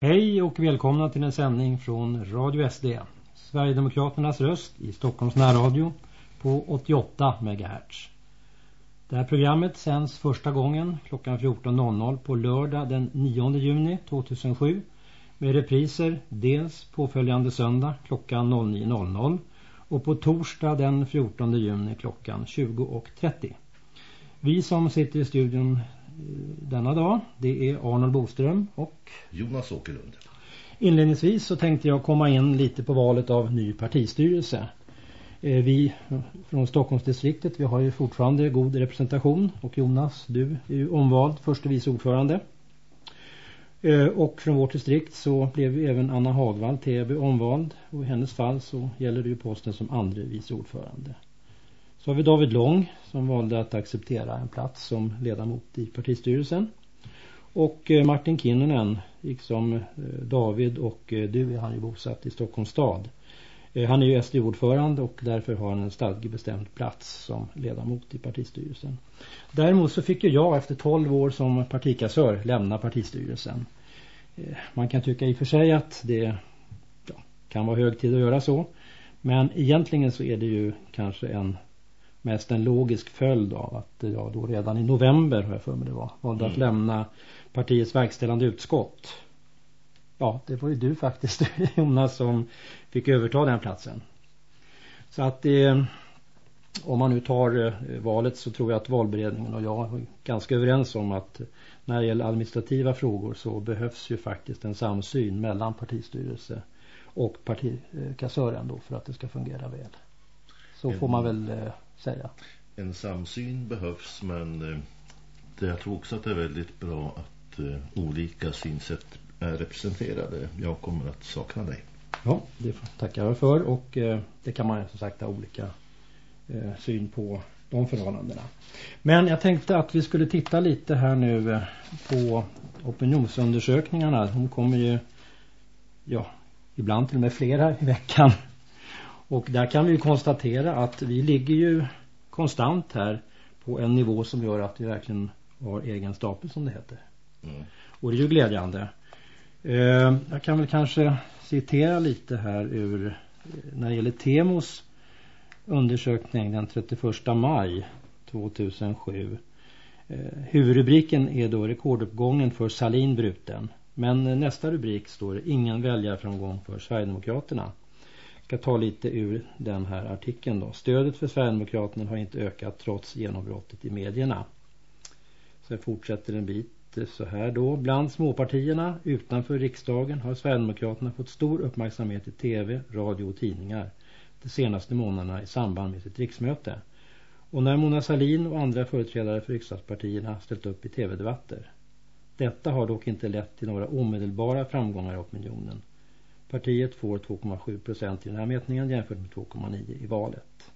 Hej och välkomna till en sändning från Radio SD. Sverigedemokraternas röst i Stockholms närradio på 88 MHz. Det här programmet sänds första gången klockan 14.00 på lördag den 9 juni 2007 med repriser dels påföljande söndag klockan 09.00 och på torsdag den 14 juni klockan 20.30. Vi som sitter i studion denna dag. Det är Arnold Boström och Jonas Åkerlund. Inledningsvis så tänkte jag komma in lite på valet av ny partistyrelse. Eh, vi från Stockholmsdistriktet, vi har ju fortfarande god representation och Jonas, du är ju omvald förste vice ordförande. Eh, och från vårt distrikt så blev även Anna Hagvall Täby omvald och i hennes fall så gäller det ju posten som andra vice ordförande. Så har vi David Lång som valde att acceptera en plats som ledamot i partistyrelsen. Och eh, Martin Kinnunen, liksom David och eh, du är han ju bosatt i Stockholms stad. Han är ju SD-ordförande och därför har han en stadgebestämd plats som ledamot i partistyrelsen. Däremot så fick ju jag efter 12 år som partikassör lämna partistyrelsen. Man kan tycka i och för sig att det ja, kan vara hög tid att göra så. Men egentligen så är det ju kanske en mest en logisk följd av att jag då redan i november har jag för mig det var valde mm. att lämna partiets verkställande utskott. Ja, det var ju du faktiskt Jonas som fick överta den platsen. Så att eh, om man nu tar eh, valet så tror jag att valberedningen och jag är ganska överens om att när det gäller administrativa frågor så behövs ju faktiskt en samsyn mellan partistyrelse och partikassören då för att det ska fungera väl. Så får man väl eh, säga. En samsyn behövs men eh, det, jag tror också att det är väldigt bra att eh, olika synsätt är representerade. Jag kommer att sakna dig. Ja, det tackar jag för och eh, det kan man som sagt ha olika eh, syn på de förhållandena. Men jag tänkte att vi skulle titta lite här nu eh, på opinionsundersökningarna. De kommer ju, ja, ibland till och med flera i veckan. Och där kan vi konstatera att vi ligger ju konstant här på en nivå som gör att vi verkligen har egen stapel som det heter. Mm. Och det är ju glädjande. Eh, jag kan väl kanske citera lite här ur eh, när det gäller Temos undersökning den 31 maj 2007. Eh, huvudrubriken är då rekorduppgången för Salin bruten. Men nästa rubrik står det ingen väljarframgång för Sverigedemokraterna ska ta lite ur den här artikeln då. Stödet för Sverigedemokraterna har inte ökat trots genombrottet i medierna. Sen fortsätter en bit så här då. Bland småpartierna utanför riksdagen har Sverigedemokraterna fått stor uppmärksamhet i tv, radio och tidningar de senaste månaderna i samband med sitt riksmöte. Och när Mona Salin och andra företrädare för riksdagspartierna ställt upp i tv-debatter. Detta har dock inte lett till några omedelbara framgångar i opinionen. Partiet får 2,7 procent i den här mätningen jämfört med 2,9 i valet.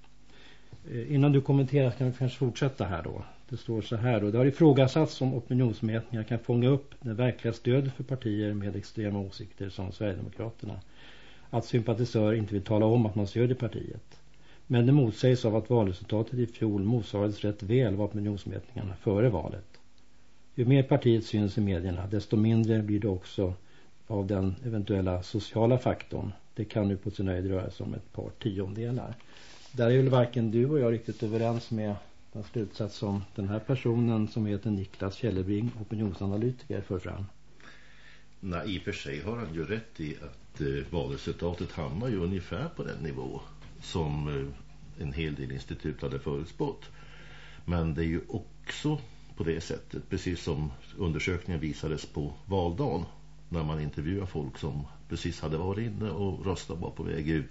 Eh, innan du kommenterar kan vi kanske fortsätta här då. Det står så här då. Det har ifrågasatts om opinionsmätningar kan fånga upp det verkliga stödet för partier med extrema åsikter som Sverigedemokraterna. Att sympatisörer inte vill tala om att man stödjer partiet. Men det motsägs av att valresultatet i fjol motsvarades rätt väl av opinionsmätningarna före valet. Ju mer partiet syns i medierna desto mindre blir det också av den eventuella sociala faktorn. Det kan nu på sin höjd röra sig om ett par tiondelar. Där är väl varken du och jag riktigt överens med den slutsats som den här personen som heter Niklas Källebring opinionsanalytiker, för fram. Nej, i och för sig har han ju rätt i att eh, valresultatet hamnar ju ungefär på den nivå som eh, en hel del institut hade förutspått. Men det är ju också på det sättet, precis som undersökningen visades på valdagen när man intervjuar folk som precis hade varit inne och röstat var på väg ut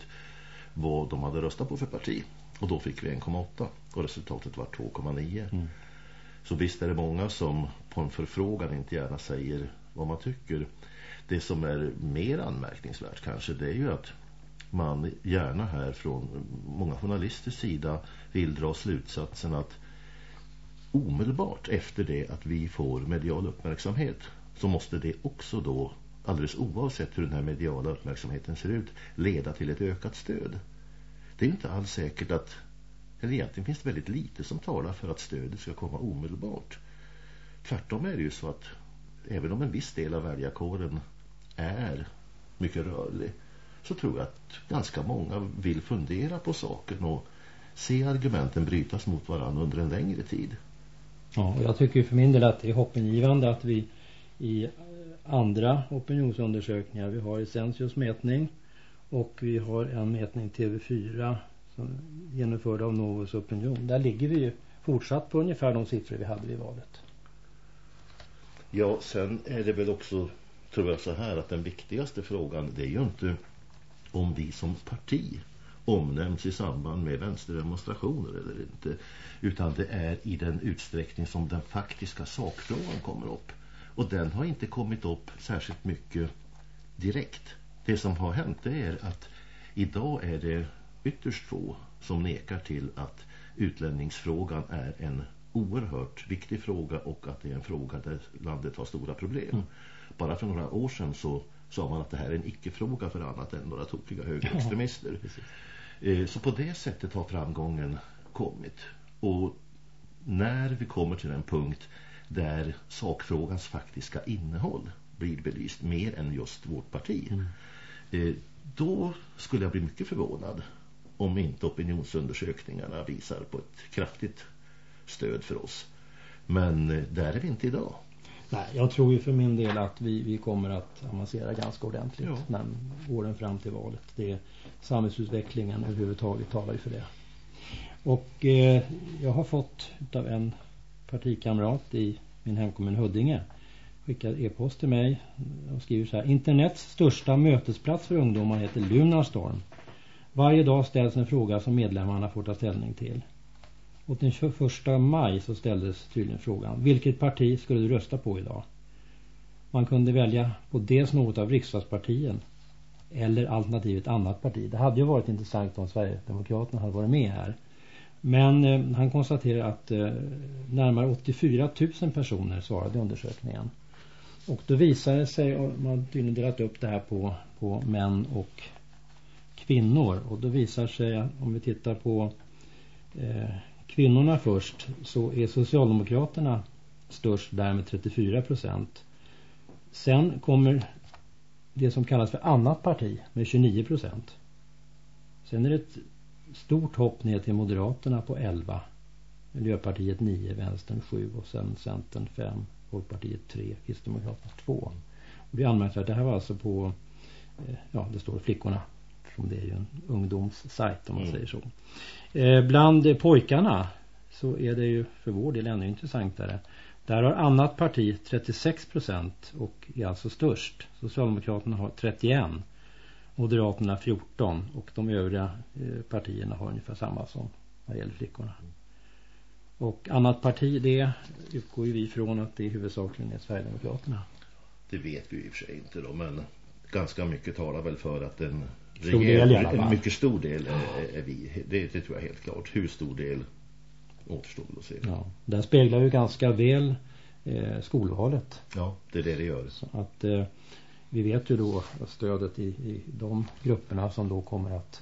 vad de hade röstat på för parti. Och då fick vi 1,8 och resultatet var 2,9. Mm. Så visst är det många som på en förfrågan inte gärna säger vad man tycker. Det som är mer anmärkningsvärt kanske det är ju att man gärna här från många journalisters sida vill dra slutsatsen att omedelbart efter det att vi får medial uppmärksamhet så måste det också då, alldeles oavsett hur den här mediala uppmärksamheten ser ut, leda till ett ökat stöd. Det är inte alls säkert att, eller egentligen finns det väldigt lite som talar för att stödet ska komma omedelbart. Tvärtom är det ju så att även om en viss del av väljarkåren är mycket rörlig så tror jag att ganska många vill fundera på saken och se argumenten brytas mot varandra under en längre tid. Ja, och jag tycker för min del att det är hoppingivande att vi i andra opinionsundersökningar, vi har Essentius mätning och vi har en mätning TV4 som genomförd av Novus Opinion. Där ligger vi ju fortsatt på ungefär de siffror vi hade vid valet. Ja, sen är det väl också, tror jag så här, att den viktigaste frågan det är ju inte om vi som parti omnämns i samband med vänsterdemonstrationer eller inte. Utan det är i den utsträckning som den faktiska sakfrågan kommer upp. Och den har inte kommit upp särskilt mycket direkt. Det som har hänt är att idag är det ytterst få som nekar till att utlänningsfrågan är en oerhört viktig fråga och att det är en fråga där landet har stora problem. Mm. Bara för några år sedan så sa man att det här är en icke-fråga för annat än några tokiga högerextremister. Ja, så på det sättet har framgången kommit. Och när vi kommer till en punkt där sakfrågans faktiska innehåll blir belyst mer än just vårt parti. Mm. Då skulle jag bli mycket förvånad om inte opinionsundersökningarna visar på ett kraftigt stöd för oss. Men där är vi inte idag. Nej, jag tror ju för min del att vi, vi kommer att avancera ganska ordentligt ja. när åren fram till valet. Det är samhällsutvecklingen överhuvudtaget talar ju för det. Och eh, jag har fått av en partikamrat i min hemkommun Huddinge Skickar e-post till mig och skriver så här. Internets största mötesplats för ungdomar heter Lunarstorm. Varje dag ställs en fråga som medlemmarna får ta ställning till. Och den 21 maj så ställdes tydligen frågan. Vilket parti skulle du rösta på idag? Man kunde välja på dels något av riksdagspartien eller alternativt annat parti. Det hade ju varit intressant om Sverigedemokraterna hade varit med här. Men eh, han konstaterar att eh, närmare 84 000 personer svarade i undersökningen. Och då visar det sig, och man har tydligen delat upp det här på, på män och kvinnor. Och då visar sig, om vi tittar på eh, kvinnorna först, så är Socialdemokraterna störst där med 34 procent. Sen kommer det som kallas för annat parti med 29 procent. Sen är det ett stort hopp ner till Moderaterna på 11. Miljöpartiet 9, Vänstern 7 och sen Centern 5, Folkpartiet 3, Kristdemokraterna 2. Och det är anmärkningsvärt, det här var alltså på, eh, ja det står flickorna. Som det är ju en ungdomssajt om man mm. säger så. Eh, bland pojkarna så är det ju för vår del ännu intressantare. Där har annat parti 36 procent och är alltså störst. Socialdemokraterna har 31 Moderaterna 14 och de övriga eh, partierna har ungefär samma som vad gäller flickorna. Och annat parti det utgår ju vi från att det huvudsakligen är Sverigedemokraterna. Det vet vi i och för sig inte då men ganska mycket talar väl för att en, stor del, en mycket stor del är, är vi. Det, det, tror jag helt klart. Hur stor del återstår väl att se. Ja, den speglar ju ganska väl eh, skolvalet. Ja, det är det det gör. Så att eh, vi vet ju då att stödet i, i de grupperna som då kommer att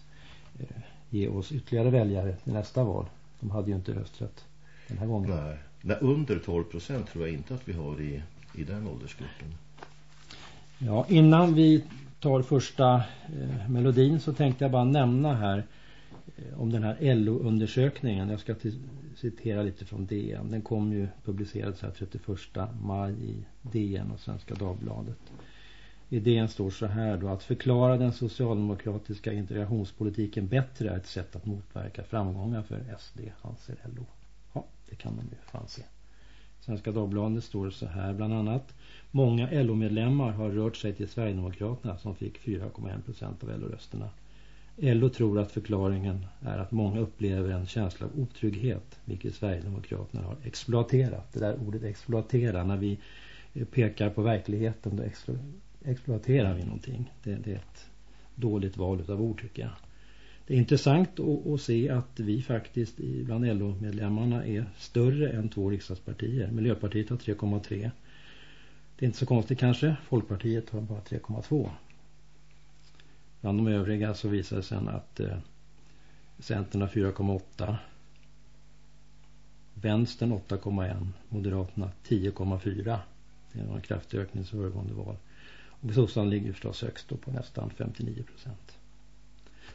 eh, ge oss ytterligare väljare till nästa val. De hade ju inte rösträtt den här gången. Nej, Nej under 12 procent tror jag inte att vi har i, i den åldersgruppen. Ja, innan vi tar första eh, melodin så tänkte jag bara nämna här eh, om den här LO-undersökningen. Jag ska citera lite från DN. Den kom ju publicerad här 31 maj i DN och Svenska Dagbladet. Idén står så här då att förklara den socialdemokratiska integrationspolitiken bättre är ett sätt att motverka framgångar för SD, anser LO. Ja, det kan de ju fan se. Svenska Dagbladet står så här bland annat. Många LO-medlemmar har rört sig till Sverigedemokraterna som fick 4,1 procent av LO-rösterna. LO tror att förklaringen är att många upplever en känsla av otrygghet vilket Sverigedemokraterna har exploaterat. Det där ordet exploatera när vi pekar på verkligheten då exploaterar vi någonting. Det, det är ett dåligt val av ord tycker jag. Det är intressant att, se att vi faktiskt bland LO-medlemmarna är större än två riksdagspartier. Miljöpartiet har 3,3. Det är inte så konstigt kanske. Folkpartiet har bara 3,2. Bland de övriga så visar det sig att eh, Centern har 4,8. Vänstern 8,1. Moderaterna 10,4. Det är en kraftig ökning i föregående val. Sossarna ligger förstås högst då på nästan 59 procent.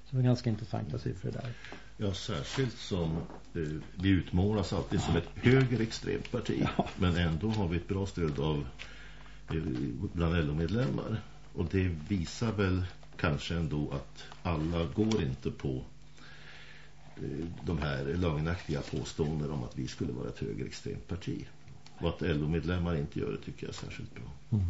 Så det är ganska intressanta siffror där. Ja, särskilt som eh, vi utmålas alltid som ett högerextremt parti. Ja. Men ändå har vi ett bra stöd av eh, bland LO-medlemmar. Och det visar väl kanske ändå att alla går inte på eh, de här lögnaktiga påståenden om att vi skulle vara ett högerextremt parti. Och att LO-medlemmar inte gör det tycker jag är särskilt bra. Mm.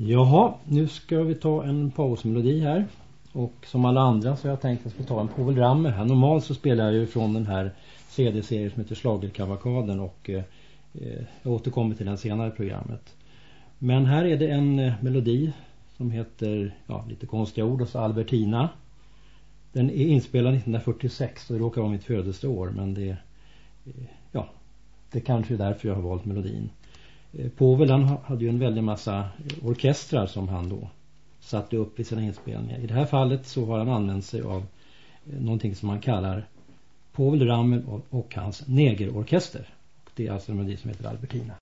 Jaha, nu ska vi ta en pausmelodi här. Och som alla andra så har jag tänkt att jag ska ta en Povel Rammer här. Normalt så spelar jag ju från den här CD-serien som heter Slagerkavakaden och eh, eh, jag återkommer till den senare i programmet. Men här är det en eh, melodi som heter, ja lite konstiga ord, och så Albertina. Den är inspelad 1946 och det råkar vara mitt födelseår men det, eh, ja, det kanske är därför jag har valt melodin. Eh, Povel han hade ju en väldig massa eh, orkestrar som han då satte upp i sina inspelningar. I det här fallet så har han använt sig av eh, någonting som man kallar Povel Ramel och, hans negerorkester. Det är alltså en melodi som heter Albertina.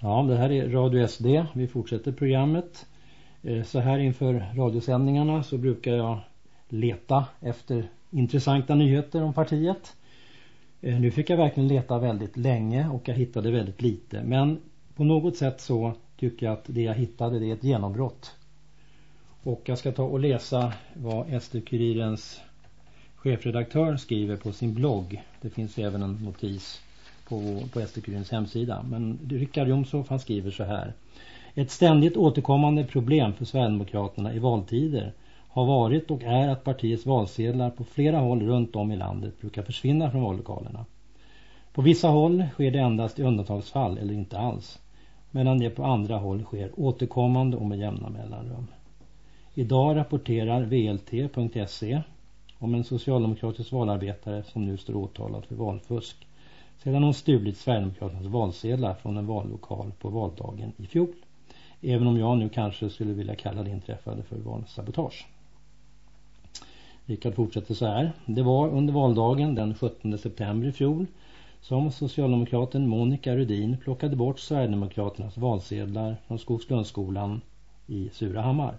Ja, det här är Radio SD. Vi fortsätter programmet. Så här inför radiosändningarna så brukar jag leta efter intressanta nyheter om partiet. Eh, nu fick jag verkligen leta väldigt länge och jag hittade väldigt lite. Men på något sätt så tycker jag att det jag hittade det är ett genombrott. Och jag ska ta och läsa vad SD-Kurirens chefredaktör skriver på sin blogg. Det finns även en notis på, på SD-Kurirens hemsida. Men Rickard Jomshof han skriver så här. Ett ständigt återkommande problem för Sverigedemokraterna i valtider har varit och är att partiets valsedlar på flera håll runt om i landet brukar försvinna från vallokalerna. På vissa håll sker det endast i undantagsfall eller inte alls. Medan det på andra håll sker återkommande och med jämna mellanrum. Idag rapporterar VLT.se om en socialdemokratisk valarbetare som nu står åtalad för valfusk sedan hon stulit Sverigedemokraternas valsedlar från en vallokal på valdagen i fjol. Även om jag nu kanske skulle vilja kalla det inträffade för valsabotage. Rickard fortsätter så här. Det var under valdagen den 17 september i fjol som socialdemokraten Monica Rudin plockade bort Sverigedemokraternas valsedlar från Skogslundsskolan i Surahammar.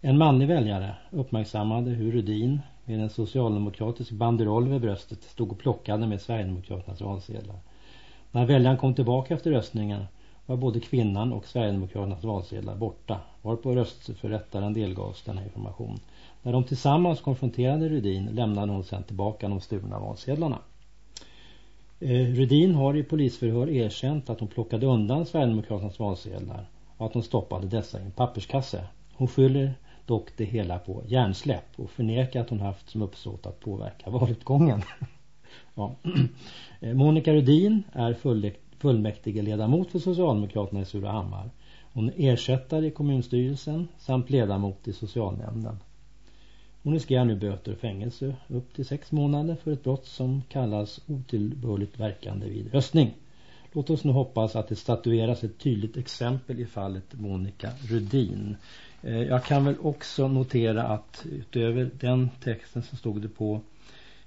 En manlig väljare uppmärksammade hur Rudin med en socialdemokratisk banderoll vid bröstet stod och plockade med Sverigedemokraternas valsedlar. När väljaren kom tillbaka efter röstningen var både kvinnan och Sverigedemokraternas valsedlar borta, varpå röstförrättaren delgavs denna information. När de tillsammans konfronterade Rudin lämnade hon sedan tillbaka de stulna valsedlarna. Eh, Rudin har i polisförhör erkänt att hon plockade undan Sverigedemokraternas valsedlar och att hon stoppade dessa i en papperskasse. Hon skyller dock det hela på hjärnsläpp och förnekar att hon haft som uppsåt att påverka valutgången. ja. Eh, Monica Rudin är fullmäktige ledamot för Socialdemokraterna i Surahammar. Hon är ersättare i kommunstyrelsen samt ledamot i socialnämnden. Hon riskerar nu böter och fängelse upp till sex månader för ett brott som kallas otillbörligt verkande vid röstning. Låt oss nu hoppas att det statueras ett tydligt exempel i fallet Monica Rudin. Eh, jag kan väl också notera att utöver den texten så stod det på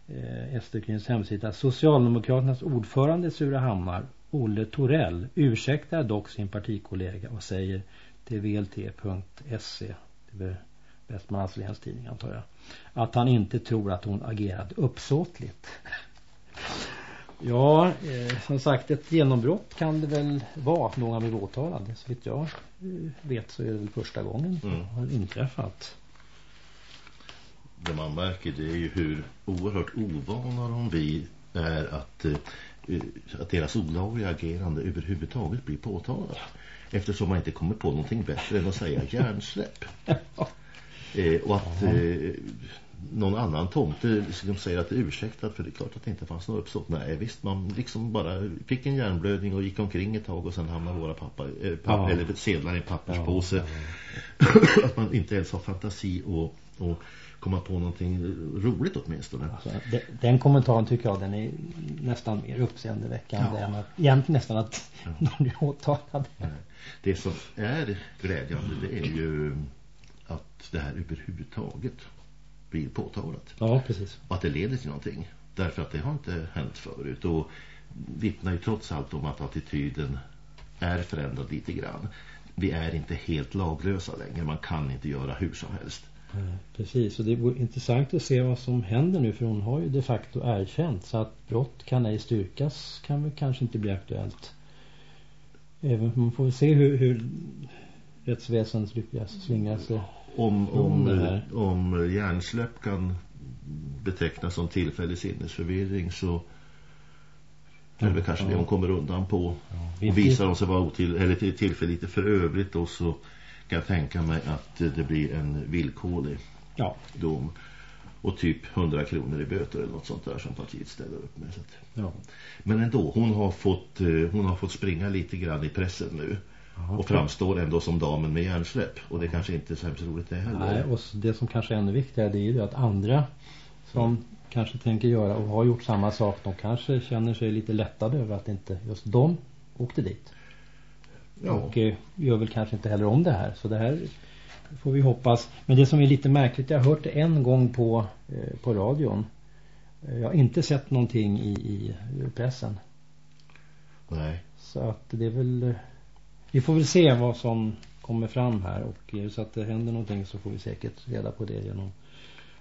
eh, Esterkrins hemsida Socialdemokraternas ordförande i Surahammar Olle Torell ursäktar dock sin partikollega och säger till vlt.se Västmanlands läns tidning antar jag att han inte tror att hon agerade uppsåtligt. ja, eh, som sagt ett genombrott kan det väl vara att någon blir åtalad. Så vitt jag eh, vet så är det väl första gången mm. har inträffat. Det man märker det är ju hur oerhört ovana de vi är att eh, Eh, att deras olagliga agerande överhuvudtaget blir påtalat. Eftersom man inte kommer på någonting bättre än att säga hjärnsläpp. eh, och att eh, någon annan tomte liksom säger att det är ursäktat för det är klart att det inte fanns något uppsåt. Nej visst, man liksom bara fick en hjärnblödning och gick omkring ett tag och sen hamnade våra pappa, eh, pappa ja. eller sedlar i en papperspåse. Ja, ja, att man inte ens har fantasi och, och komma på någonting roligt åtminstone. Alltså, den kommentaren tycker jag den är nästan mer uppseendeväckande ja. än att egentligen nästan att ja. någon blir åtalad. Det som är glädjande det är ju att det här överhuvudtaget blir påtalat. Ja, precis. Och att det leder till någonting. Därför att det har inte hänt förut och vittnar ju trots allt om att attityden är förändrad lite grann vi är inte helt laglösa längre. Man kan inte göra hur som helst. Precis, och det är intressant att se vad som händer nu för hon har ju de facto erkänt så att brott kan ej styrkas kan väl kanske inte bli aktuellt. Även man får se hur, hur rättsväsendet lyckas svinga sig. Om, om, om hjärnsläpp kan betecknas som tillfällig sinnesförvirring så är det kanske ja. det hon kommer undan på. Ja, och visar de sig vara otill, eller till, tillfälligt för övrigt då så kan jag tänka mig att det blir en villkorlig ja. dom. Och typ 100 kronor i böter eller något sånt där som partiet ställer upp med. Ja. Men ändå, hon har, fått, eh, hon har fått springa lite grann i pressen nu. Och framstår ändå som damen med hjärnsläpp. Och det kanske inte är så hemskt roligt det heller. Nej, och det som kanske är ännu viktigare det är ju att andra som kanske tänker göra och har gjort samma sak. De kanske känner sig lite lättade över att inte just de åkte dit. Ja. Och eh, gör väl kanske inte heller om det här. Så det här får vi hoppas. Men det som är lite märkligt, jag har hört det en gång på, eh, på radion. Eh, jag har inte sett någonting i, i pressen. Nej. Så att det är väl... Vi får väl se vad som kommer fram här. Och eh, så att det händer någonting så får vi säkert reda på det genom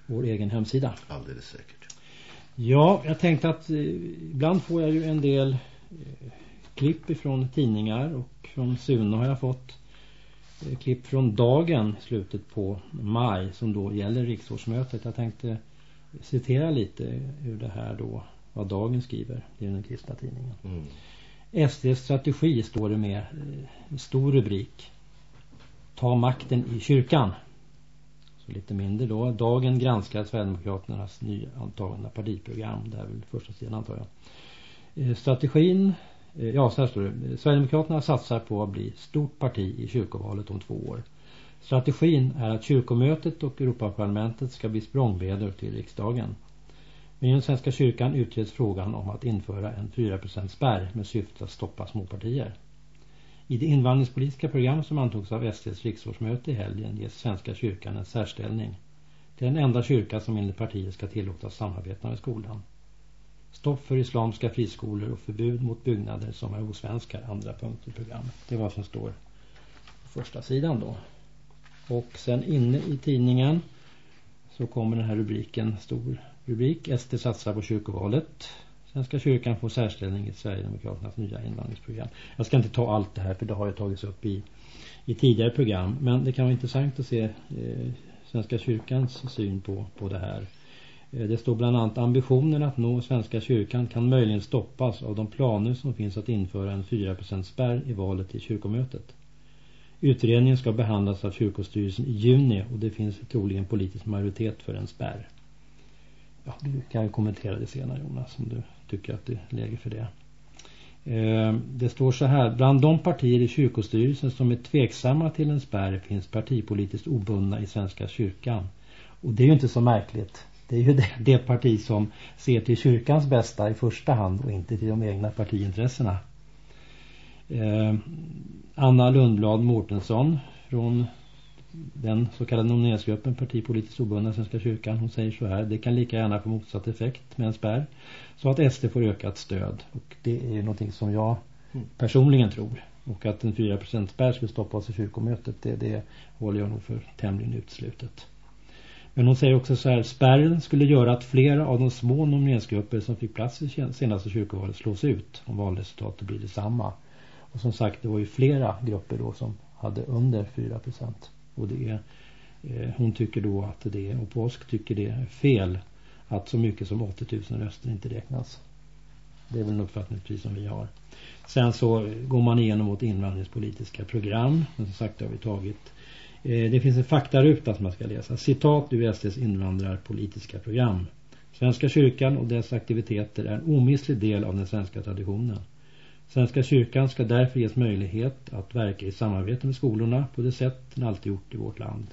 vår egen hemsida. Alldeles säkert. Ja, jag tänkte att eh, ibland får jag ju en del eh, klipp ifrån tidningar och från Sune har jag fått klipp från dagen slutet på maj som då gäller riksårsmötet. Jag tänkte citera lite ur det här då vad dagen skriver i den kristna tidningen. Mm. SDs strategi står det med eh, stor rubrik. Ta makten i kyrkan lite mindre då. Dagen granskar Sverigedemokraternas nyantagna partiprogram. Det är väl första sidan antar jag. Eh, strategin, eh, ja så här står det. Sverigedemokraterna satsar på att bli stort parti i kyrkovalet om två år. Strategin är att kyrkomötet och Europaparlamentet ska bli språngbrädor till riksdagen. Men svenska kyrkan utreds frågan om att införa en 4% spärr med syfte att stoppa småpartier. I det invandringspolitiska program som antogs av SDs riksårsmöte i helgen ges Svenska kyrkan en särställning. Det är den enda kyrka som enligt partiet ska tillåtas samarbeta med skolan. Stopp för islamska friskolor och förbud mot byggnader som är osvenska andra punkt i programmet. Det är vad som står på första sidan då. Och sen inne i tidningen så kommer den här rubriken, stor rubrik. SD satsar på kyrkovalet. Svenska kyrkan får särställning i Sverigedemokraternas nya invandringsprogram. Jag ska inte ta allt det här för det har ju tagits upp i, i tidigare program. Men det kan vara intressant att se eh, Svenska kyrkans syn på, på det här. Eh, det står bland annat ambitionen att nå Svenska kyrkan kan möjligen stoppas av de planer som finns att införa en 4% spärr i valet till kyrkomötet. Utredningen ska behandlas av kyrkostyrelsen i juni och det finns troligen politisk majoritet för en spärr. Ja, du kan ju kommentera det senare Jonas om du tycker att det är läge för det. Eh, det står så här, bland de partier i kyrkostyrelsen som är tveksamma till en spärr finns partipolitiskt obundna i Svenska kyrkan. Och det är ju inte så märkligt. Det är ju det, det parti som ser till kyrkans bästa i första hand och inte till de egna partiintressena. Eh, Anna Lundblad Mortensson från den så kallade nomineringsgruppen partipolitiskt obundna Svenska kyrkan. Hon säger så här, det kan lika gärna få motsatt effekt med en spärr. Så att SD får ökat stöd. Och det är ju någonting som jag personligen tror. Och att en 4% spärr skulle stoppas i kyrkomötet, det, det håller jag nog för tämligen utslutet. Men hon säger också så här, spärren skulle göra att flera av de små nomineringsgrupper som fick plats i senaste kyrkovalet slås ut om valresultatet blir detsamma. Och som sagt, det var ju flera grupper då som hade under 4%. Och det är, eh, hon tycker då att det, och Påsk tycker det är fel att så mycket som 80 000 röster inte räknas. Det är väl en uppfattning precis som vi har. Sen så går man igenom vårt invandringspolitiska program. Men som sagt det har vi tagit. Eh, det finns en faktaruta som man ska läsa. Citat ur SDs invandrarpolitiska program. Svenska kyrkan och dess aktiviteter är en omistlig del av den svenska traditionen. Svenska kyrkan ska därför ges möjlighet att verka i samarbete med skolorna på det sätt den alltid gjort i vårt land.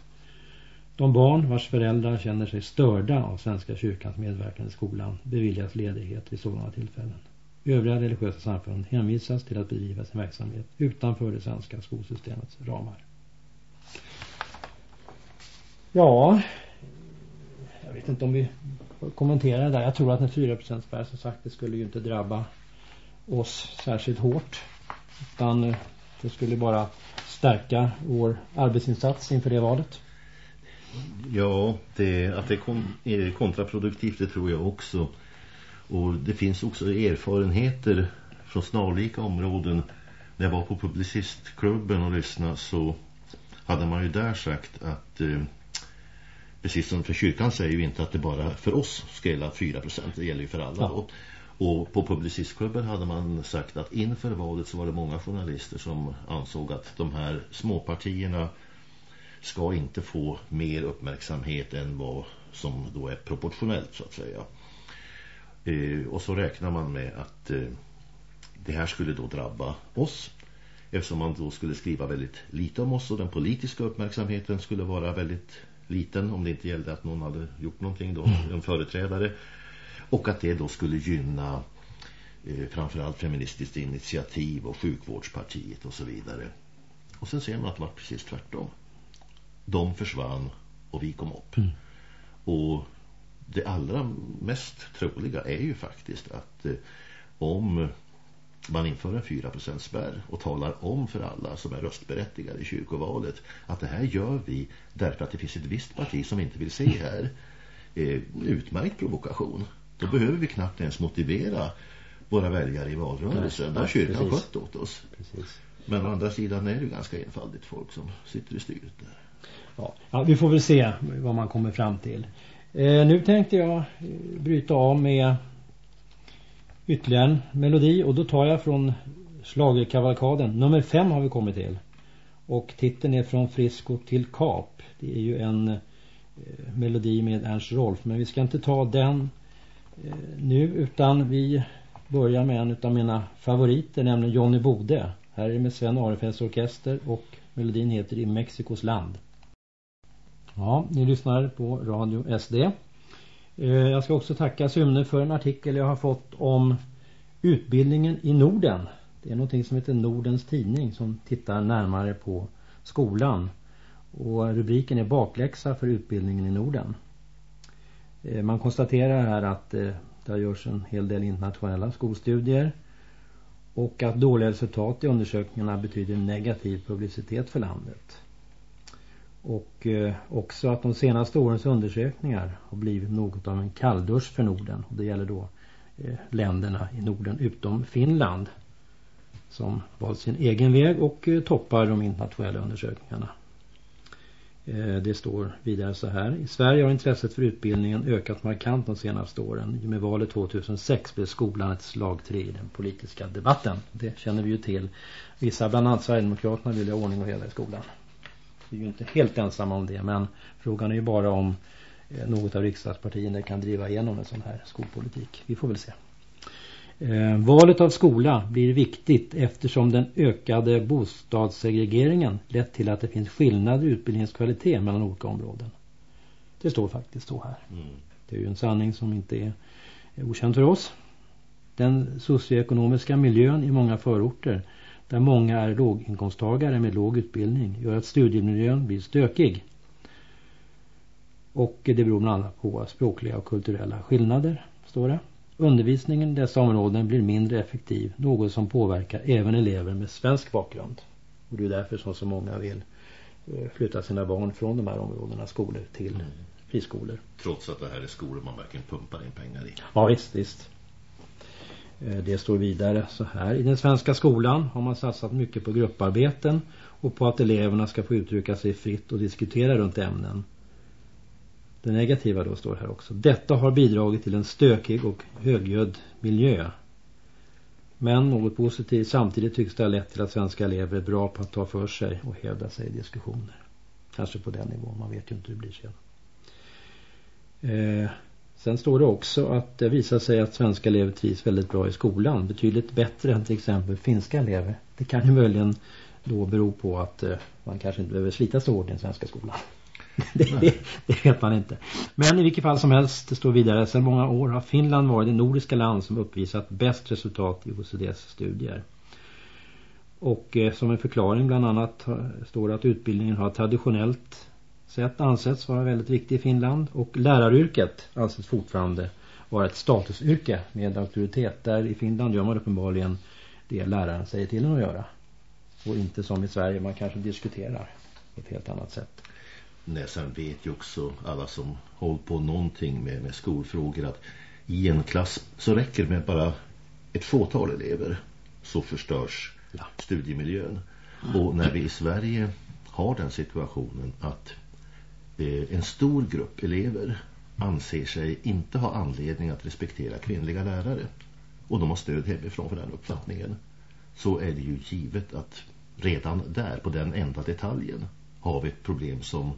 De barn vars föräldrar känner sig störda av Svenska kyrkans medverkan i skolan beviljas ledighet vid sådana tillfällen. Övriga religiösa samfund hänvisas till att bedriva sin verksamhet utanför det svenska skolsystemets ramar. Ja, jag vet inte om vi kommenterar det där. Jag tror att en 4% spärr som sagt det skulle ju inte drabba oss särskilt hårt. Utan det skulle bara stärka vår arbetsinsats inför det valet? Ja, det, att det är kontraproduktivt det tror jag också. Och det finns också erfarenheter från snarlika områden. När jag var på Publicistklubben och lyssnade så hade man ju där sagt att eh, precis som för kyrkan säger ju inte att det bara för oss ska gälla 4%, det gäller ju för alla. Ja. Och på Publicistklubben hade man sagt att inför valet så var det många journalister som ansåg att de här småpartierna ska inte få mer uppmärksamhet än vad som då är proportionellt så att säga. Eh, och så räknar man med att eh, det här skulle då drabba oss eftersom man då skulle skriva väldigt lite om oss och den politiska uppmärksamheten skulle vara väldigt liten om det inte gällde att någon hade gjort någonting då, mm. en företrädare och att det då skulle gynna eh, framförallt feministiskt initiativ och sjukvårdspartiet och så vidare. Och sen ser man att det var precis tvärtom. De försvann och vi kom upp. Mm. Och det allra mest troliga är ju faktiskt att eh, om man inför en 4% spärr och talar om för alla som är röstberättigade i kyrkovalet att det här gör vi därför att det finns ett visst parti som inte vill se här. Eh, utmärkt provokation. Då behöver vi knappt ens motivera våra väljare i valrörelsen. Där kyrkan skött åt oss. Precis. Men å andra sidan är det ganska enfaldigt folk som sitter i styret där. Ja, ja vi får väl se vad man kommer fram till. Eh, nu tänkte jag eh, bryta av med ytterligare en melodi och då tar jag från slagerkavalkaden. Nummer fem har vi kommit till. Och titeln är Från Frisco till Kap. Det är ju en eh, melodi med Ernst Rolf. Men vi ska inte ta den Eh, nu utan vi börjar med en av mina favoriter nämligen Johnny Bode. Här är det med Sven Arefels orkester och melodin heter I Mexikos land. Ja, ni lyssnar på Radio SD. Eh, jag ska också tacka Sumne för en artikel jag har fått om utbildningen i Norden. Det är någonting som heter Nordens tidning som tittar närmare på skolan. Och rubriken är bakläxa för utbildningen i Norden. Eh, man konstaterar här att eh, det det görs en hel del internationella skolstudier. Och att dåliga resultat i undersökningarna betyder negativ publicitet för landet. Och eh, också att de senaste årens undersökningar har blivit något av en kalldusch för Norden. Och det gäller då länderna i Norden utom Finland. Som valt sin egen väg och toppar de internationella undersökningarna. Eh, det står vidare så här. I Sverige har intresset för utbildningen ökat markant de senaste åren. I med valet 2006 blev skolan ett slagträ i den politiska debatten. Det känner vi ju till. Vissa, bland annat Sverigedemokraterna, vill ha ordning och reda i skolan. Vi är ju inte helt ensamma om det men frågan är ju bara om eh, något av riksdagspartierna kan driva igenom en sån här skolpolitik. Vi får väl se. Eh, valet av skola blir viktigt eftersom den ökade bostadssegregeringen lett till att det finns skillnader i utbildningskvalitet mellan olika områden. Det står faktiskt så här. Mm. Det är ju en sanning som inte är, är okänd för oss. Den socioekonomiska miljön i många förorter där många är låginkomsttagare med låg utbildning gör att studiemiljön blir stökig. Och det beror bland annat på språkliga och kulturella skillnader, står det. Undervisningen i dessa områden blir mindre effektiv, något som påverkar även elever med svensk bakgrund. Och det är därför som så många vill eh, flytta sina barn från de här områdena, skolor till mm. friskolor. Trots att det här är skolor man verkligen pumpar in pengar i. Ja visst, visst. Eh, det står vidare så här. I den svenska skolan har man satsat mycket på grupparbeten och på att eleverna ska få uttrycka sig fritt och diskutera runt ämnen. Det negativa då står här också. Detta har bidragit till en stökig och högljudd miljö. Men något positivt samtidigt tycks det ha lett till att svenska elever är bra på att ta för sig och hävda sig i diskussioner. Kanske på den nivån, man vet ju inte hur det blir sen. Eh, Sen står det också att det visar sig att svenska elever trivs väldigt bra i skolan. Betydligt bättre än till exempel finska elever. Det kan ju möjligen då bero på att eh, man kanske inte behöver slita så hårt i den svenska skolan. det, det, det, vet man inte. Men i vilket fall som helst, det står vidare, sedan många år har Finland varit det nordiska land som uppvisat bäst resultat i OECDs studier. Och eh, som en förklaring bland annat står det att utbildningen har traditionellt sett ansetts vara väldigt viktig i Finland och läraryrket anses fortfarande vara ett statusyrke med auktoritet. Där i Finland gör man uppenbarligen det läraren säger till en att göra. Och inte som i Sverige, man kanske diskuterar på ett helt annat sätt. Nej, sen vet ju också alla som håller på någonting med, med skolfrågor att i en klass så räcker det med bara ett fåtal elever så förstörs ja. studiemiljön. Mm. Och när vi i Sverige har den situationen att eh, en stor grupp elever anser sig inte ha anledning att respektera kvinnliga lärare och de har stöd hemifrån för den uppfattningen så är det ju givet att redan där på den enda detaljen har vi ett problem som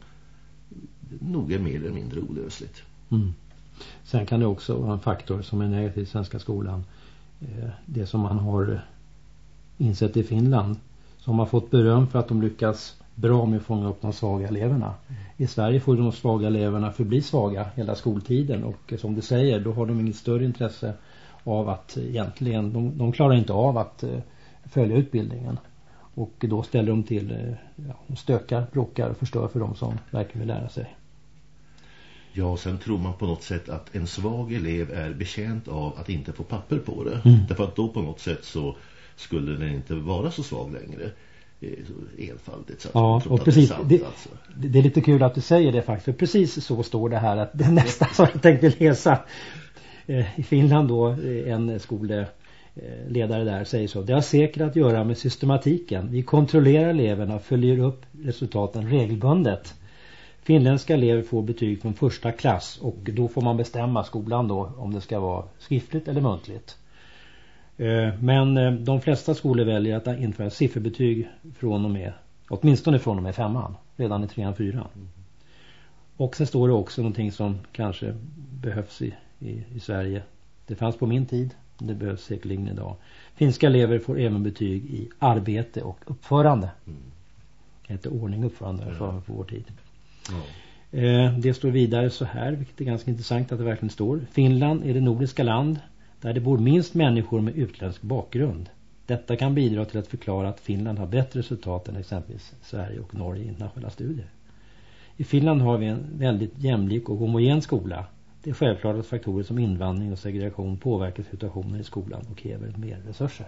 nog är mer eller mindre olösligt. Mm. Sen kan det också vara en faktor som är negativ i svenska skolan. Eh, det som man har insett i Finland. Som har fått beröm för att de lyckas bra med att fånga upp de svaga eleverna. I Sverige får de svaga eleverna förbli svaga hela skoltiden och eh, som du säger då har de inget större intresse av att egentligen, de, de klarar inte av att eh, följa utbildningen. Och då ställer de till, uh, ja, stökar, bråkar och förstör för de som verkligen vill lära sig. Ja, sen tror man på något sätt att en svag elev är bekänt av att inte få papper på det. Mm. Därför att då på något sätt så skulle den inte vara så svag längre. Enfaldigt. Så ja, och precis. Det, sant, det, alltså. det, är lite kul att du säger det faktiskt. För precis så står det här att det nästa som jag tänkte läsa eh, i Finland då eh, en Eh, ledare där säger så. Det har säkert att göra med systematiken. Vi kontrollerar eleverna och följer upp resultaten regelbundet. Finländska elever får betyg från första klass och då får man bestämma skolan då om det ska vara skriftligt eller muntligt. Eh, men eh, de flesta skolor väljer att införa sifferbetyg från och med, åtminstone från och med femman, redan i trean, fyran. Och sen står det också någonting som kanske behövs i, i, i Sverige. Det fanns på min tid, det behövs säkerligen idag. Finska elever får även betyg i arbete och uppförande. Mm. Det heter ordning och uppförande ja. för, för vår tid. Ja. Eh, det står vidare så här, vilket är ganska intressant att det verkligen står. Finland är det nordiska land där det bor minst människor med utländsk bakgrund. Detta kan bidra till att förklara att Finland har bättre resultat än exempelvis Sverige och Norge i internationella studier. I Finland har vi en väldigt jämlik och homogen skola. Det är självklart att faktorer som invandring och segregation påverkar situationen i skolan och kräver mer resurser.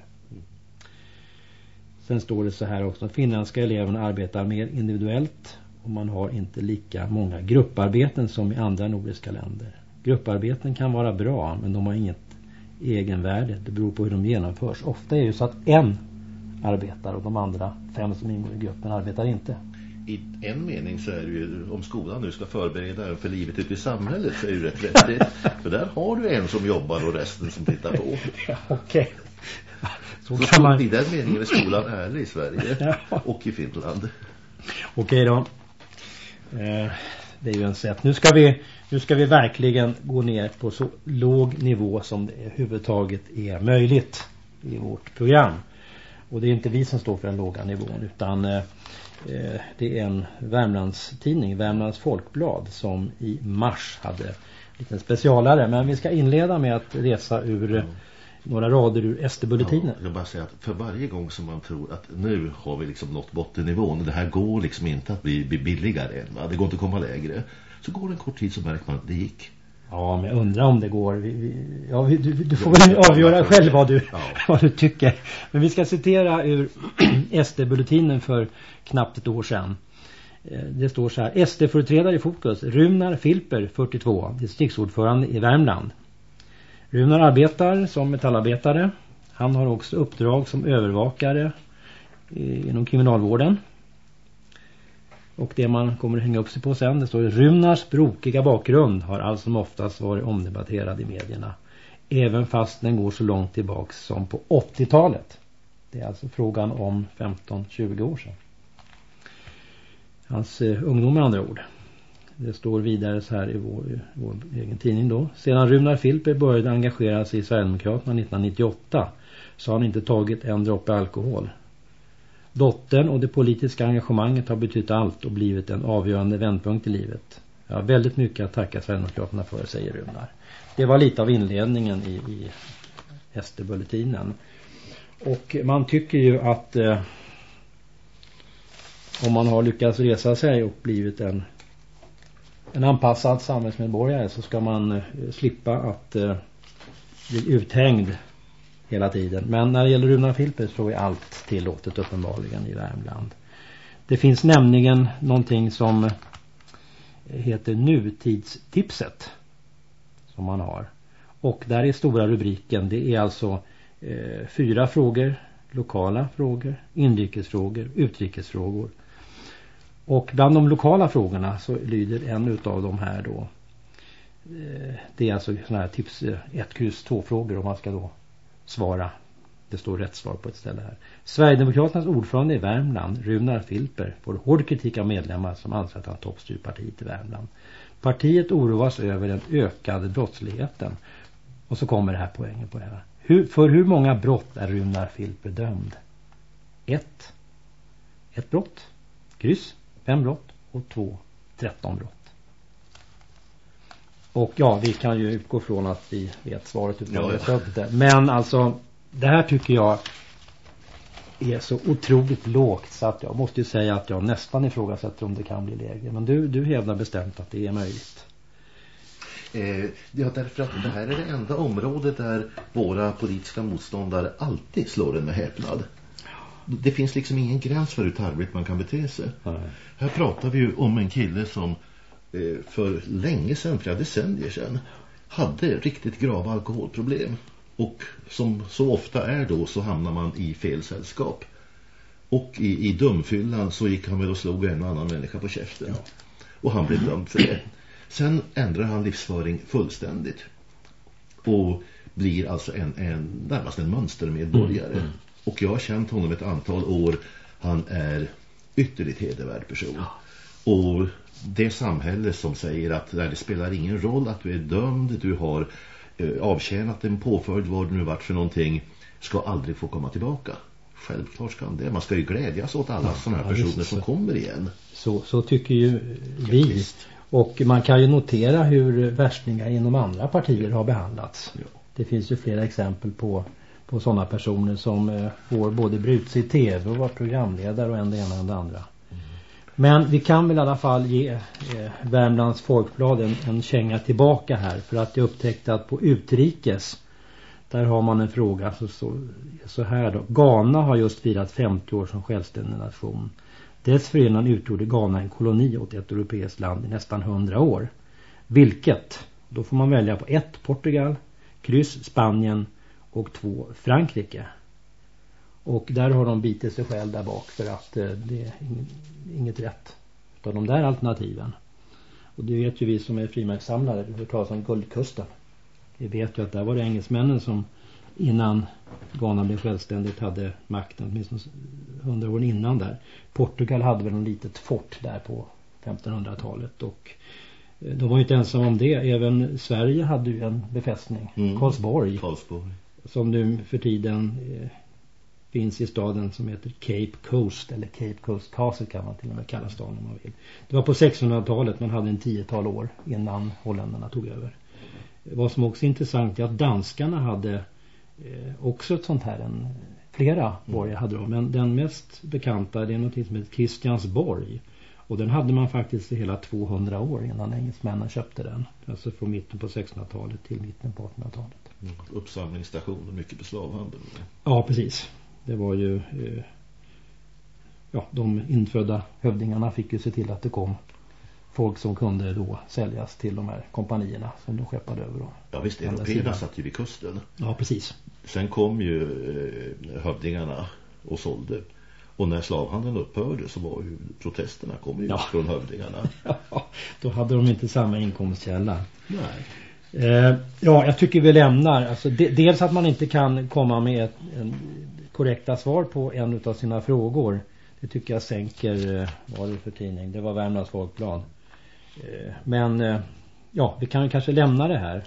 Sen står det så här också. att Finländska eleverna arbetar mer individuellt och man har inte lika många grupparbeten som i andra nordiska länder. Grupparbeten kan vara bra men de har inget egenvärde. Det beror på hur de genomförs. Ofta är det ju så att en arbetar och de andra fem som ingår i gruppen arbetar inte. I en mening så är det ju, om skolan nu ska förbereda för livet ute i samhället så är det ju rätt vettigt. för där har du en som jobbar och resten som tittar på. ja, Okej. Okay. Så, så kan man... i den meningen är skolan ärlig i Sverige och i Finland. Okej då. Eh, det är ju en sätt. Nu ska vi nu ska vi verkligen gå ner på så låg nivå som det överhuvudtaget är möjligt i vårt program. Och det är inte vi som står för den låga nivån utan eh det är en Värmlands tidning, Värmlands Folkblad som i mars hade en liten specialare. Men vi ska inleda med att resa ur mm. några rader ur SD-bulletinen. Ja, jag bara säga att för varje gång som man tror att nu har vi liksom nått bottennivån, det här går liksom inte att bli, bli billigare än, va? det går inte att komma lägre så går det en kort tid så märker man att det gick. Ja, men jag undrar om det går. Ja, du, du får väl avgöra själv vad du, ja. vad du tycker. Men vi ska citera ur SD-bulletinen för knappt ett år sedan. Eh, det står så här. SD-företrädare i fokus. Runar Filper, 42, distriktsordförande i Värmland. Runar arbetar som metallarbetare. Han har också uppdrag som övervakare inom kriminalvården. Och det man kommer att hänga upp sig på sen, det står Runars brokiga bakgrund har allt som oftast varit omdebatterad i medierna. Även fast den går så långt tillbaks som på 80-talet. Det är alltså frågan om 15-20 år sedan. Hans eh, ungdom med andra ord. Det står vidare så här i vår, i vår egen tidning då. Sedan Runar Filper började engagera sig i Sverigedemokraterna 1998 så har han inte tagit en droppe alkohol. Dottern och det politiska engagemanget har betytt allt och blivit en avgörande vändpunkt i livet. Jag har väldigt mycket att tacka Sverigedemokraterna för, säger Runar. Det var lite av inledningen i, i SD-bulletinen. Och man tycker ju att eh, om man har lyckats resa sig och blivit en, en anpassad samhällsmedborgare så ska man eh, slippa att eh, bli uthängd hela tiden. Men när det gäller Runar Filper så är allt tillåtet uppenbarligen i Värmland. Det finns nämligen någonting som heter nutidstipset som man har. Och där är stora rubriken. Det är alltså eh, fyra frågor. Lokala frågor, inrikesfrågor, utrikesfrågor. Och bland de lokala frågorna så lyder en utav de här då. Eh, det är alltså sådana här tips eh, 1, kryss 2 frågor om man ska då svara. Det står rätt svar på ett ställe här. Sverigedemokraternas ordförande i Värmland, Runar Filper, får hård kritik av medlemmar som anser att han toppstyr partiet i Värmland. Partiet oroas över den ökade brottsligheten. Och så kommer det här poängen på det här. Hur, för hur många brott är Runar Filper dömd? Ett. Ett brott. Kryss. Fem brott. Och två. Tretton brott. Och ja, vi kan ju utgå från att vi vet svaret utan ja, ja. det. Men alltså, det här tycker jag är så otroligt lågt så att jag måste ju säga att jag nästan ifrågasätter om det kan bli lägre. Men du, du hävdar bestämt att det är möjligt. Eh, ja, därför att det här är det enda området där våra politiska motståndare alltid slår en med häpnad. Det finns liksom ingen gräns för hur tarvligt man kan bete sig. Nej. Här pratar vi ju om en kille som för länge sedan, flera decennier sedan, hade riktigt grava alkoholproblem. Och som så ofta är då så hamnar man i fel sällskap. Och i, i dumfyllan så gick han väl och slog en annan människa på käften. Ja. Och han blev dömd för det. Sen ändrar han livsföring fullständigt. Och blir alltså en, en, närmast en mönstermedborgare. Mm, mm. Och jag har känt honom ett antal år. Han är ytterligt hedervärd person. Ja. Och det samhälle som säger att det spelar ingen roll att du är dömd, du har eh, avtjänat en påföljd, vad det nu varit för någonting, ska aldrig få komma tillbaka. Självklart ska han det. Man ska ju glädjas åt alla ja, sådana här personer som kommer igen. Så, så tycker ju vi. Ja, och man kan ju notera hur värstningar inom andra partier har behandlats. Ja. Det finns ju flera exempel på, på sådana personer som eh, får både bruts i tv och var programledare och en det ena och det andra. Men vi kan väl i alla fall ge eh, Värmlands Folkblad en, en känga tillbaka här. För att jag upptäckte att på utrikes där har man en fråga så, så, så här då. Ghana har just firat 50 år som självständig nation. Dessförinnan utgjorde Ghana en koloni åt ett europeiskt land i nästan hundra år. Vilket? Då får man välja på ett Portugal, kryss Spanien och två Frankrike. Och där har de bitit sig själv där bak för att eh, det är inget rätt av de där alternativen. Och det vet ju vi som är frimärkssamlare, du hör talas om Guldkusten. Vi vet ju att där var det engelsmännen som innan Ghana blev självständigt hade makten åtminstone hundra år innan där. Portugal hade väl en litet fort där på 1500-talet och eh, de var ju inte ensamma om det. Även Sverige hade ju en befästning. Mm. Karlsborg. Karlsborg. Som nu för tiden eh, finns i staden som heter Cape Coast. Eller Cape Coast Castle kan man till och med kalla staden om man vill. Det var på 1600-talet. Man hade en tiotal år innan holländarna tog över. Vad som också är intressant är att danskarna hade eh, också ett sånt här en flera mm. borgar hade de. Men den mest bekanta det är något som heter Kristiansborg. Och den hade man faktiskt i hela 200 år innan engelsmännen köpte den. Alltså från mitten på 1600-talet till mitten på 1800-talet. Mm. Uppsamlingsstation och mycket beslavhandel. Ja, precis. Det var ju... Eh, ja, de infödda hövdingarna fick ju se till att det kom folk som kunde då säljas till de här kompanierna som de skeppade över. Ja visst, européerna satt ju vid kusten. Ja, precis. Sen kom ju eh, hövdingarna och sålde. Och när slavhandeln upphörde så var ju protesterna kom ju ja. från hövdingarna. Ja, då hade de inte samma inkomstkälla. Nej. Eh, ja, jag tycker vi lämnar. Alltså, de, dels att man inte kan komma med ett, en korrekta svar på en av sina frågor. Det tycker jag sänker, eh, vad det för tidning? Det var Värmlands Folkblad. Eh, men eh, ja, vi kan kanske lämna det här.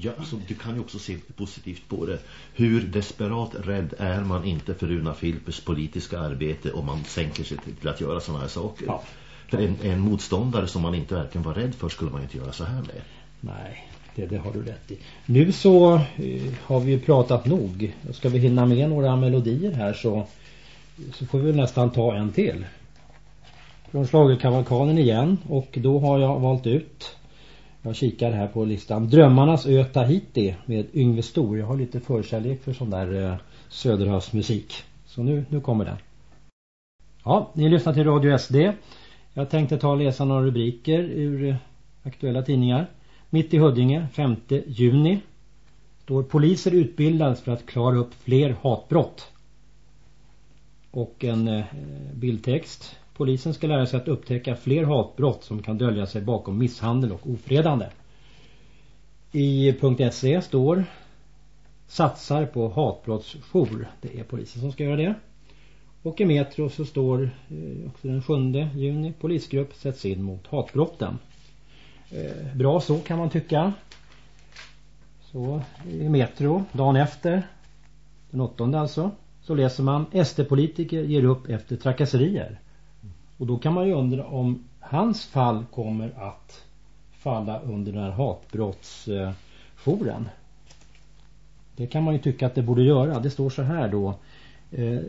Ja, alltså, du kan ju också se positivt på det. Hur desperat rädd är man inte för Runa Filpers politiska arbete om man sänker sig till att göra sådana här saker. Ja. För en, en motståndare som man inte verkligen var rädd för skulle man inte göra så här med. Nej, det, det har du rätt i. Nu så eh, har vi ju pratat nog. Ska vi hinna med några melodier här så, så får vi nästan ta en till från schlagerkavalkanen igen och då har jag valt ut Jag kikar här på listan. Drömmarnas ö Tahiti med Yngve Stor. Jag har lite förkärlek för sån där eh, söderhavsmusik. Så nu, nu kommer den. Ja, ni lyssnar till Radio SD. Jag tänkte ta och läsa några rubriker ur eh, aktuella tidningar. Mitt i Huddinge, 5 juni. Står poliser utbildas för att klara upp fler hatbrott. Och en eh, bildtext. Polisen ska lära sig att upptäcka fler hatbrott som kan dölja sig bakom misshandel och ofredande. I .se står satsar på hatbrottsjour. Det är polisen som ska göra det. Och i Metro så står eh, också den 7 juni polisgrupp sätts in mot hatbrotten. Eh, bra så kan man tycka. Så i Metro dagen efter den åttonde alltså så läser man SD-politiker ger upp efter trakasserier. Och då kan man ju undra om hans fall kommer att falla under den här hatbrottsjouren. Det kan man ju tycka att det borde göra. Det står så här då. Eh,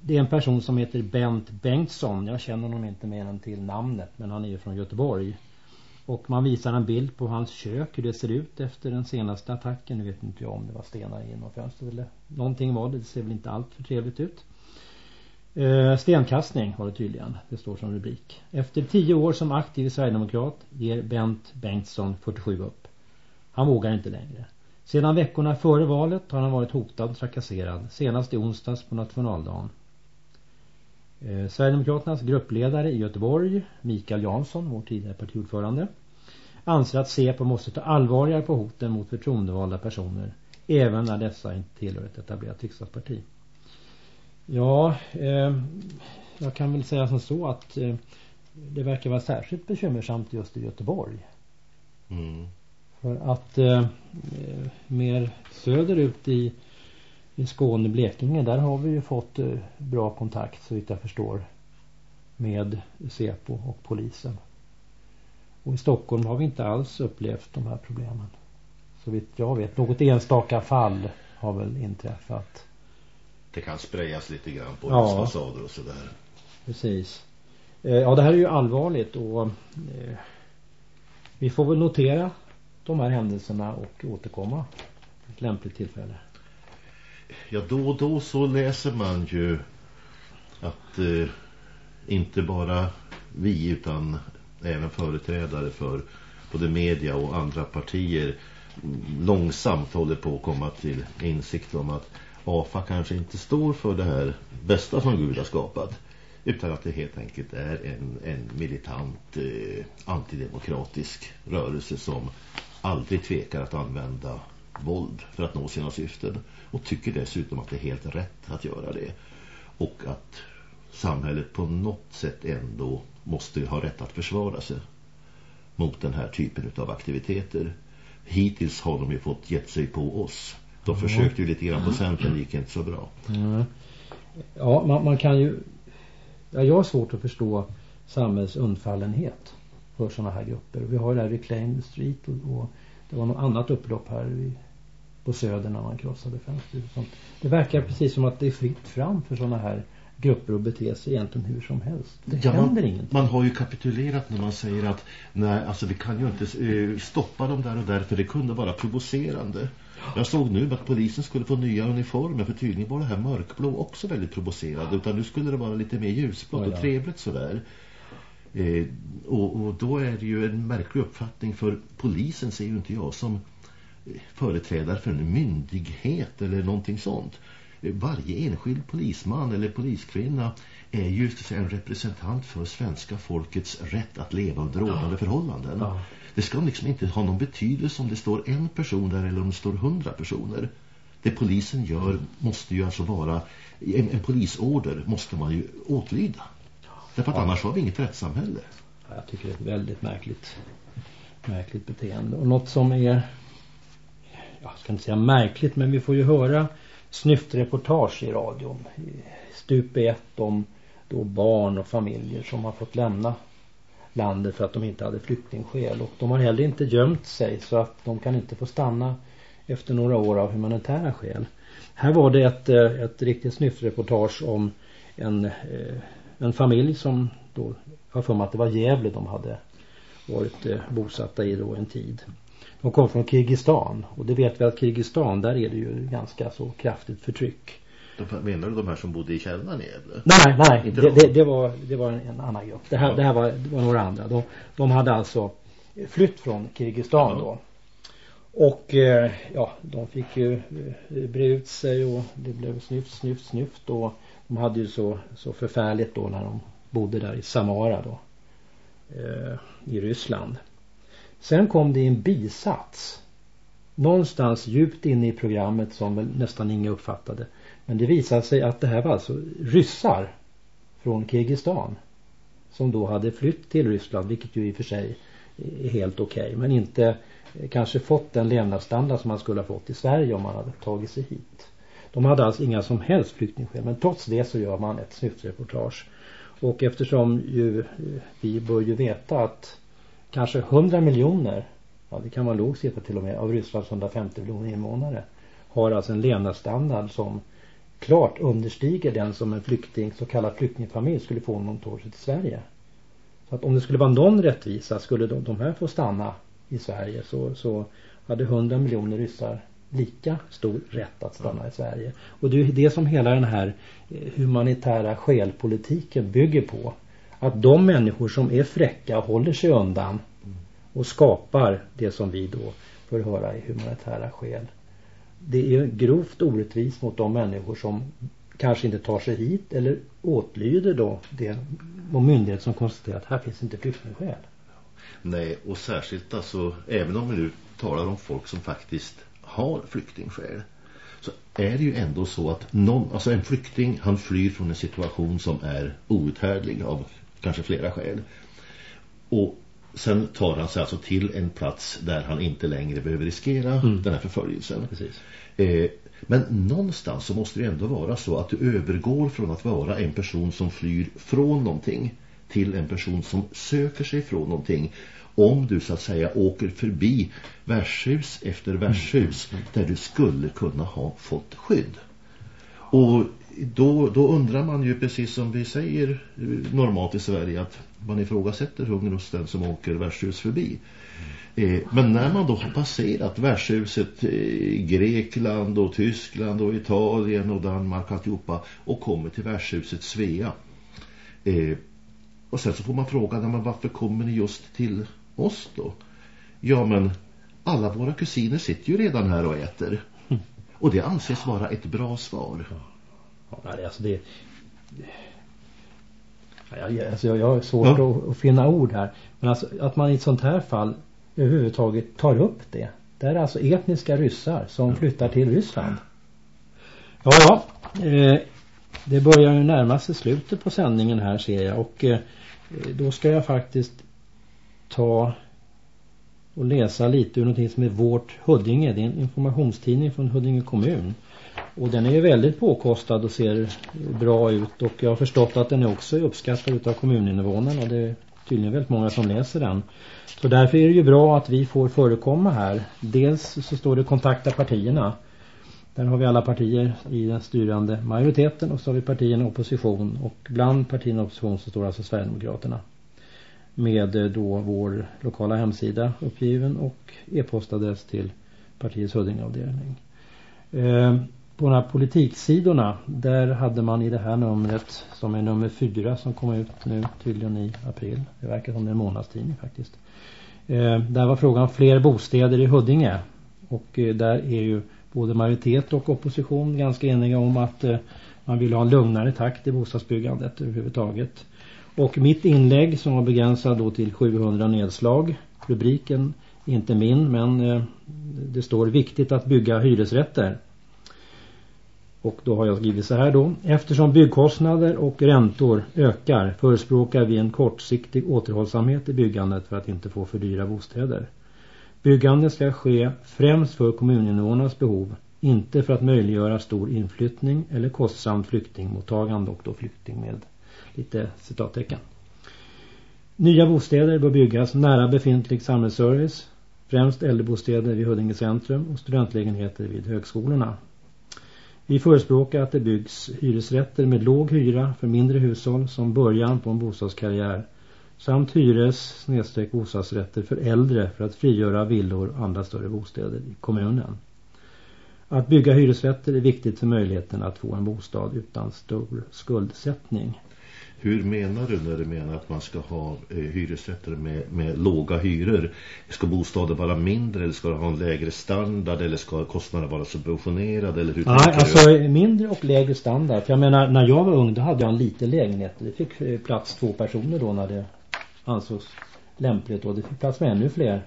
det är en person som heter Bent Bengtsson. Jag känner honom inte mer än till namnet. Men han är ju från Göteborg. Och man visar en bild på hans kök. Hur det ser ut efter den senaste attacken. Nu vet inte jag om det var stenar genom fönstret eller någonting var det. Det ser väl inte allt för trevligt ut. Eh, stenkastning var det tydligen. Det står som rubrik. Efter tio år som aktiv Sverigedemokrat ger Bent Bengtsson 47 upp. Han vågar inte längre. Sedan veckorna före valet har han varit hotad och trakasserad. Senast i onsdags på nationaldagen. Eh, Sverigedemokraternas gruppledare i Göteborg, Mikael Jansson, vår tidigare partiordförande, anser att SEPO måste ta allvarligare på hoten mot förtroendevalda personer, även när dessa inte tillhör ett etablerat riksdagsparti. Ja, eh, jag kan väl säga som så att eh, det verkar vara särskilt bekymmersamt just i Göteborg. Mm. För att eh, mer söderut i, i Skåne, Blekinge, där har vi ju fått eh, bra kontakt så vitt jag förstår med Sepo och polisen. Och i Stockholm har vi inte alls upplevt de här problemen. Så vitt jag vet, något enstaka fall har väl inträffat det kan sprayas lite grann på ja. fasader och sådär. Precis. Eh, ja, det här är ju allvarligt och eh, vi får väl notera de här händelserna och återkomma ett lämpligt tillfälle. Ja, då och då så läser man ju att eh, inte bara vi utan även företrädare för både media och andra partier långsamt håller på att komma till insikt om att AFA kanske inte står för det här bästa som Gud har skapat utan att det helt enkelt är en, en militant eh, antidemokratisk rörelse som aldrig tvekar att använda våld för att nå sina syften och tycker dessutom att det är helt rätt att göra det och att samhället på något sätt ändå måste ha rätt att försvara sig mot den här typen av aktiviteter. Hittills har de ju fått gett sig på oss de försökte ju lite grann på Centern, det gick inte så bra. Ja, man, man, kan ju... Ja, jag har svårt att förstå samhälls undfallenhet för sådana här grupper. Vi har det här Reclaim Street och, och det var något annat upplopp här på Söder när man krossade fönster. Det verkar precis som att det är fritt fram för sådana här grupper att bete sig egentligen hur som helst. Det ja, händer man. Man har ju kapitulerat när man säger att nej, alltså vi kan ju inte uh, stoppa dem där och där för det kunde vara provocerande. Jag såg nu att polisen skulle få nya uniformer för tydligen var det här mörkblå också väldigt provocerande utan nu skulle det vara lite mer ljusblått och trevligt sådär. Eh, och, och då är det ju en märklig uppfattning för polisen ser ju inte jag som eh, företrädare för en myndighet eller någonting sånt. Varje enskild polisman eller poliskvinna är ju en representant för svenska folkets rätt att leva under ordnade förhållanden. Ja. Det ska liksom inte ha någon betydelse om det står en person där eller om det står hundra personer. Det polisen gör måste ju alltså vara, en, en polisorder måste man ju åtlyda. Därför att ja. annars har vi inget rättssamhälle. Jag tycker det är ett väldigt märkligt, märkligt beteende. Och något som är, jag ska inte säga märkligt, men vi får ju höra snyftreportage i radion. Stup ett om då barn och familjer som har fått lämna landet för att de inte hade flyktingskäl och de har heller inte gömt sig så att de kan inte få stanna efter några år av humanitära skäl. Här var det ett, eh, ett riktigt snyftreportage om en, eh, en familj som då har för mig att det var Gävle de hade varit eh, bosatta i då en tid. De kom från Kirgizistan och det vet vi att Kirgizistan där är det ju ganska så kraftigt förtryck. De, menar du de här som bodde i källaren i Gävle? Nej, nej, Inte det, det, det, var, det var en, en annan grupp. Det här, ja. det här var, det var några andra. De, de hade alltså flytt från Kirgizistan ja. då. Och eh, ja, de fick ju eh, bre ut sig och det blev snyft, snyft, snyft och de hade ju så, så förfärligt då när de bodde där i Samara då. Eh, I Ryssland. Sen kom det en bisats. Någonstans djupt inne i programmet som väl nästan ingen uppfattade. Men det visade sig att det här var alltså ryssar från Kirgizistan. Som då hade flytt till Ryssland, vilket ju i och för sig är helt okej. Okay, men inte eh, kanske fått den levnadsstandard som man skulle ha fått i Sverige om man hade tagit sig hit. De hade alltså inga som helst flyktingskäl men trots det så gör man ett snyftreportage. Och eftersom ju eh, vi bör ju veta att kanske 100 miljoner, ja det kan vara låg siffra till och med, av Rysslands 150 miljoner invånare har alltså en levnadsstandard som klart understiger den som en flykting, så kallad flyktingfamilj skulle få om de tog sig till Sverige. Så att om det skulle vara någon rättvisa skulle de, de här få stanna i Sverige så, så hade 100 miljoner ryssar lika stor rätt att stanna i Sverige. Och det är det som hela den här eh, humanitära skelpolitiken bygger på. Att de människor som är fräcka håller sig undan och skapar det som vi då får höra i humanitära skäl. Det är grovt orättvist mot de människor som kanske inte tar sig hit eller åtlyder då det och myndighet som konstaterar att här finns inte flyktingskäl. Nej, och särskilt alltså, även om vi nu talar om folk som faktiskt har flyktingskäl så är det ju ändå så att någon, alltså en flykting han flyr från en situation som är outhärdlig av kanske flera skäl. Och sen tar han sig alltså till en plats där han inte längre behöver riskera mm. den här förföljelsen. Eh, men någonstans så måste det ändå vara så att du övergår från att vara en person som flyr från någonting till en person som söker sig från någonting om du så att säga åker förbi värdshus efter värdshus mm. där du skulle kunna ha fått skydd. Och då, då undrar man ju precis som vi säger eh, normalt i Sverige att man ifrågasätter hunger hos den som åker värdshus förbi. Eh, men när man då har passerat värdshuset i Grekland och Tyskland och Italien och Danmark alltihopa och kommer till värdshuset Svea eh, och sen så får man fråga, men varför kommer ni just till oss då? Ja, men alla våra kusiner sitter ju redan här och äter. Mm. Och det anses vara ett bra svar. Ja, alltså det... Jag, alltså jag, jag har svårt ja. att, att, finna ord här. Men alltså att man i ett sånt här fall överhuvudtaget tar upp det. Det är alltså etniska ryssar som flyttar till Ryssland. Ja, ja. Eh, det börjar ju närma sig slutet på sändningen här ser jag. Och eh, då ska jag faktiskt ta och läsa lite ur någonting som är Vårt Huddinge. Det är en informationstidning från Huddinge kommun. Och den är ju väldigt påkostad och ser bra ut. Och jag har förstått att den är också uppskattad av kommuninvånarna. Och det är tydligen väldigt många som läser den. Så därför är det ju bra att vi får förekomma här. Dels så står det kontakta partierna. Där har vi alla partier i den styrande majoriteten och så har vi partierna opposition och bland partierna opposition så står alltså Sverigedemokraterna. Med eh, då vår lokala hemsida uppgiven och e-postadress till partiets Huddingeavdelning. Eh, på de här politiksidorna där hade man i det här numret som är nummer fyra som kom ut nu tydligen i april. Det verkar som det är en månadstidning faktiskt. Eh, där var frågan fler bostäder i Huddinge och eh, där är ju både majoritet och opposition ganska eniga om att eh, man vill ha en lugnare takt i bostadsbyggandet överhuvudtaget. Och mitt inlägg som var begränsad då till 700 nedslag. Rubriken är inte min men eh, det står viktigt att bygga hyresrätter. Och då har jag skrivit så här då. Eftersom byggkostnader och räntor ökar förespråkar vi en kortsiktig återhållsamhet i byggandet för att inte få för dyra bostäder. Byggandet ska ske främst för kommuninvånarnas behov, inte för att möjliggöra stor inflyttning eller kostsamt flyktingmottagande och då flykting med lite citattecken. Nya bostäder bör byggas nära befintlig samhällsservice, främst äldrebostäder vid Huddinge centrum och studentlägenheter vid högskolorna. Vi förespråkar att det byggs hyresrätter med låg hyra för mindre hushåll som början på en bostadskarriär samt hyres-bostadsrätter för äldre för att frigöra villor och andra större bostäder i kommunen. Att bygga hyresrätter är viktigt för möjligheten att få en bostad utan stor skuldsättning. Hur menar du när du menar att man ska ha eh, hyresrätter med, med låga hyror? Ska bostaden vara mindre eller ska det ha en lägre standard eller ska kostnaderna vara subventionerade? Eller hur Nej, alltså du? mindre och lägre standard. För jag menar, när jag var ung då hade jag en liten lägenhet. Det fick eh, plats två personer då när det ansågs lämpligt och det fick plats med ännu fler.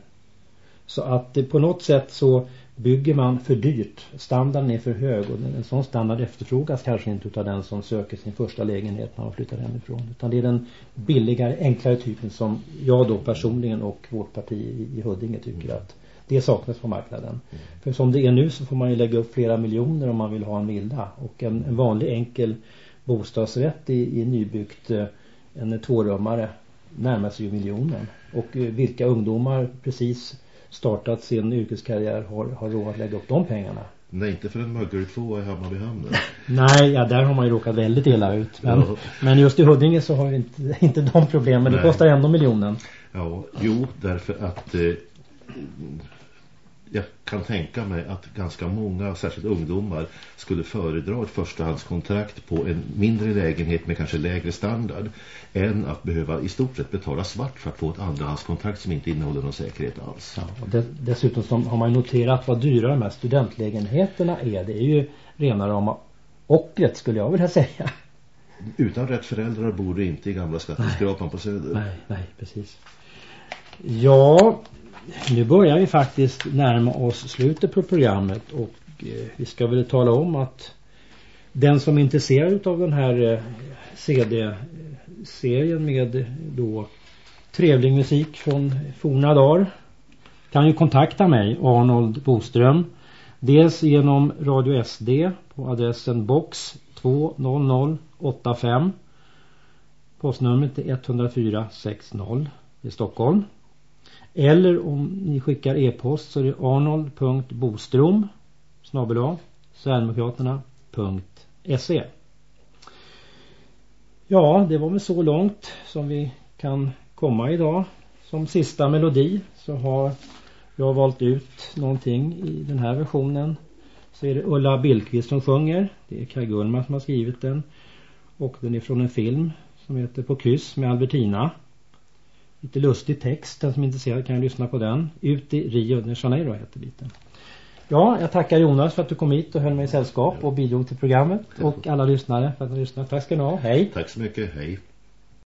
Så att det, på något sätt så bygger man för dyrt. Standarden är för hög och en sån standard efterfrågas kanske inte av den som söker sin första lägenhet när man flyttar hemifrån. Utan det är den billigare, enklare typen som jag då personligen och vårt parti i, Huddinge tycker att det saknas på marknaden. Mm. För som det är nu så får man ju lägga upp flera miljoner om man vill ha en villa. Och en, en vanlig enkel bostadsrätt i, i nybyggt eh, en tvårummare närmar sig ju miljonen. Och eh, vilka ungdomar precis startat sin yrkeskarriär har, har råd att lägga upp de pengarna. Nej, inte för en mögeltvåa i Hammarbyhamnen. Nej, ja, där har man ju råkat väldigt illa ut. Men, ja. men just i Huddinge så har vi inte, inte de problemen. Det kostar ändå miljonen. Ja, jo, därför att eh, jag kan tänka mig att ganska många, särskilt ungdomar, skulle föredra ett förstahandskontrakt på en mindre lägenhet med kanske lägre standard än att behöva i stort sett betala svart för att få ett andrahandskontrakt som inte innehåller någon säkerhet alls. Ja, dessutom har man noterat vad dyra de här studentlägenheterna är. Det är ju rena rama ockret skulle jag vilja säga. Utan rätt föräldrar bor du inte i gamla skatteskrapan på Söder. Nej, nej, precis. Ja, nu börjar vi faktiskt närma oss slutet på programmet och eh, vi ska väl tala om att den som är intresserad av den här eh, CD-serien med eh, då trevlig musik från forna dagar kan ju kontakta mig, Arnold Boström. Dels genom Radio SD på adressen box 20085. Postnumret är 10460 i Stockholm. Eller om ni skickar e-post så är det arnold.bostrom snabel Sverigedemokraterna.se Ja, det var väl så långt som vi kan komma idag. Som sista melodi så har jag valt ut någonting i den här versionen. Så är det Ulla Billqvist som sjunger. Det är Kaj Gullman som har skrivit den. Och den är från en film som heter På kryss med Albertina. Lite lustig text. Den som är intresserad kan lyssna på den. Ut i Rio de Janeiro heter biten. Ja, jag tackar Jonas för att du kom hit och höll mig i sällskap och bidrog till programmet. Och alla lyssnare för att ni lyssnade. Tack ska ni ha. Hej. Tack så mycket. Hej.